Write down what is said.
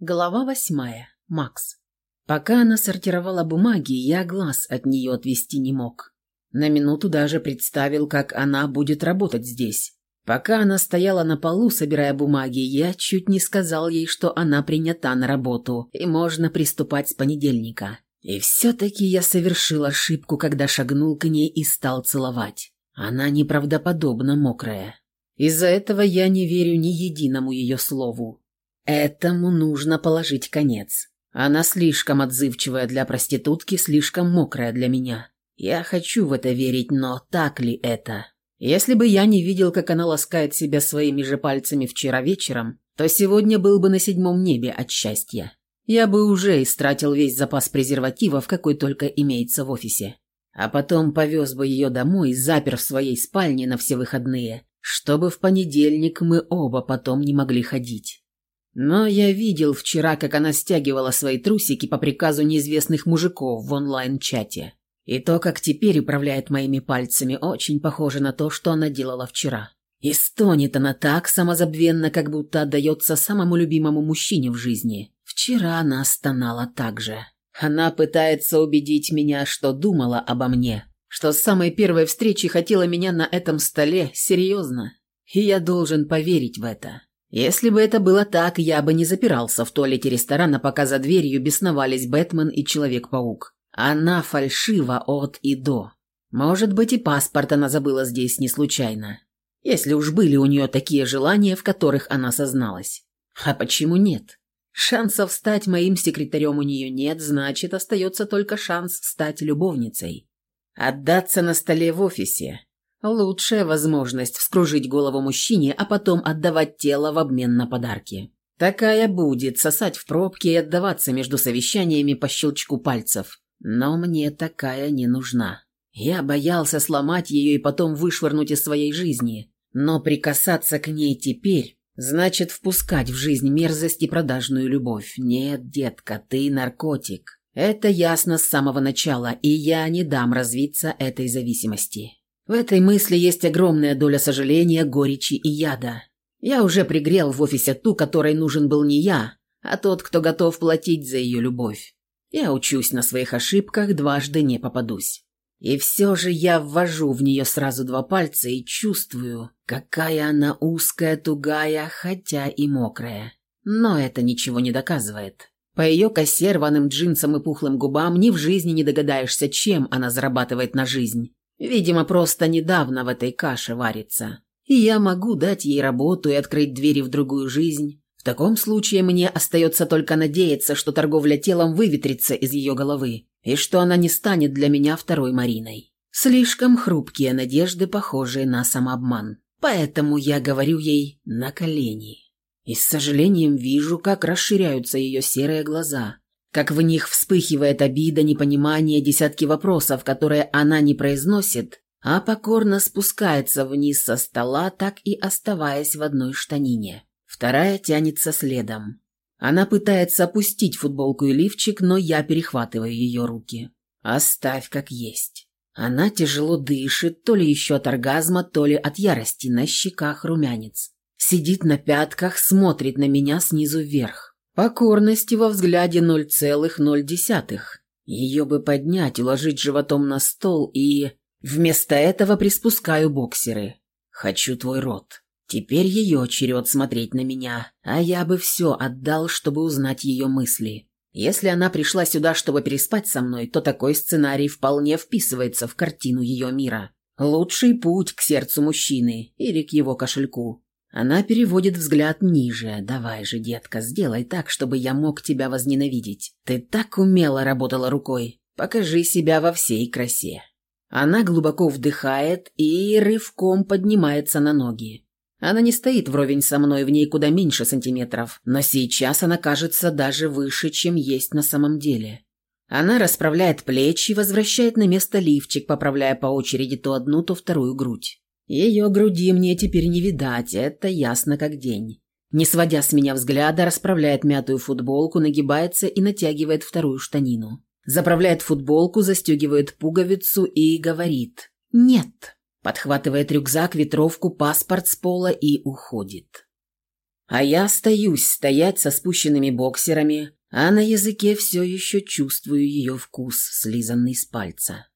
Глава восьмая. Макс. Пока она сортировала бумаги, я глаз от нее отвести не мог. На минуту даже представил, как она будет работать здесь. Пока она стояла на полу, собирая бумаги, я чуть не сказал ей, что она принята на работу, и можно приступать с понедельника. И все-таки я совершил ошибку, когда шагнул к ней и стал целовать. Она неправдоподобно мокрая. Из-за этого я не верю ни единому ее слову. Этому нужно положить конец. Она слишком отзывчивая для проститутки, слишком мокрая для меня. Я хочу в это верить, но так ли это? Если бы я не видел, как она ласкает себя своими же пальцами вчера вечером, то сегодня был бы на седьмом небе от счастья. Я бы уже истратил весь запас презервативов, какой только имеется в офисе. А потом повез бы ее домой, запер в своей спальне на все выходные, чтобы в понедельник мы оба потом не могли ходить. Но я видел вчера, как она стягивала свои трусики по приказу неизвестных мужиков в онлайн-чате. И то, как теперь управляет моими пальцами, очень похоже на то, что она делала вчера. И стонет она так самозабвенно, как будто отдается самому любимому мужчине в жизни. Вчера она стонала так же. Она пытается убедить меня, что думала обо мне, что с самой первой встречи хотела меня на этом столе серьезно. И я должен поверить в это. Если бы это было так, я бы не запирался в туалете ресторана, пока за дверью бесновались Бэтмен и Человек-паук. Она фальшива от и до. Может быть, и паспорт она забыла здесь не случайно. Если уж были у нее такие желания, в которых она созналась. А почему нет? Шансов стать моим секретарем у нее нет, значит, остается только шанс стать любовницей. Отдаться на столе в офисе, Лучшая возможность вскружить голову мужчине, а потом отдавать тело в обмен на подарки. Такая будет сосать в пробке и отдаваться между совещаниями по щелчку пальцев. Но мне такая не нужна. Я боялся сломать ее и потом вышвырнуть из своей жизни. Но прикасаться к ней теперь значит впускать в жизнь мерзость и продажную любовь. Нет, детка, ты наркотик. Это ясно с самого начала, и я не дам развиться этой зависимости. В этой мысли есть огромная доля сожаления, горечи и яда. Я уже пригрел в офисе ту, которой нужен был не я, а тот, кто готов платить за ее любовь. Я учусь на своих ошибках, дважды не попадусь. И все же я ввожу в нее сразу два пальца и чувствую, какая она узкая, тугая, хотя и мокрая. Но это ничего не доказывает. По ее косе, рваным джинсам и пухлым губам ни в жизни не догадаешься, чем она зарабатывает на жизнь. Видимо, просто недавно в этой каше варится. И я могу дать ей работу и открыть двери в другую жизнь. В таком случае мне остается только надеяться, что торговля телом выветрится из ее головы, и что она не станет для меня второй Мариной. Слишком хрупкие надежды, похожие на самообман. Поэтому я говорю ей «на колени». И с сожалением вижу, как расширяются ее серые глаза, как в них вспыхивает обида, непонимание, десятки вопросов, которые она не произносит, а покорно спускается вниз со стола, так и оставаясь в одной штанине. Вторая тянется следом. Она пытается опустить футболку и лифчик, но я перехватываю ее руки. «Оставь как есть». Она тяжело дышит, то ли еще от оргазма, то ли от ярости, на щеках румянец. Сидит на пятках, смотрит на меня снизу вверх. Покорности во взгляде ноль целых ноль десятых. Ее бы поднять, уложить животом на стол и... Вместо этого приспускаю боксеры. Хочу твой рот. Теперь ее черед смотреть на меня, а я бы все отдал, чтобы узнать ее мысли. Если она пришла сюда, чтобы переспать со мной, то такой сценарий вполне вписывается в картину ее мира. Лучший путь к сердцу мужчины или к его кошельку. Она переводит взгляд ниже. «Давай же, детка, сделай так, чтобы я мог тебя возненавидеть. Ты так умело работала рукой. Покажи себя во всей красе». Она глубоко вдыхает и рывком поднимается на ноги. Она не стоит вровень со мной, в ней куда меньше сантиметров, но сейчас она кажется даже выше, чем есть на самом деле. Она расправляет плечи и возвращает на место лифчик, поправляя по очереди то одну, то вторую грудь. Ее груди мне теперь не видать, это ясно как день. Не сводя с меня взгляда, расправляет мятую футболку, нагибается и натягивает вторую штанину. Заправляет футболку, застегивает пуговицу и говорит «Нет». Подхватывает рюкзак, ветровку, паспорт с пола и уходит. А я остаюсь стоять со спущенными боксерами, а на языке все еще чувствую ее вкус, слизанный с пальца.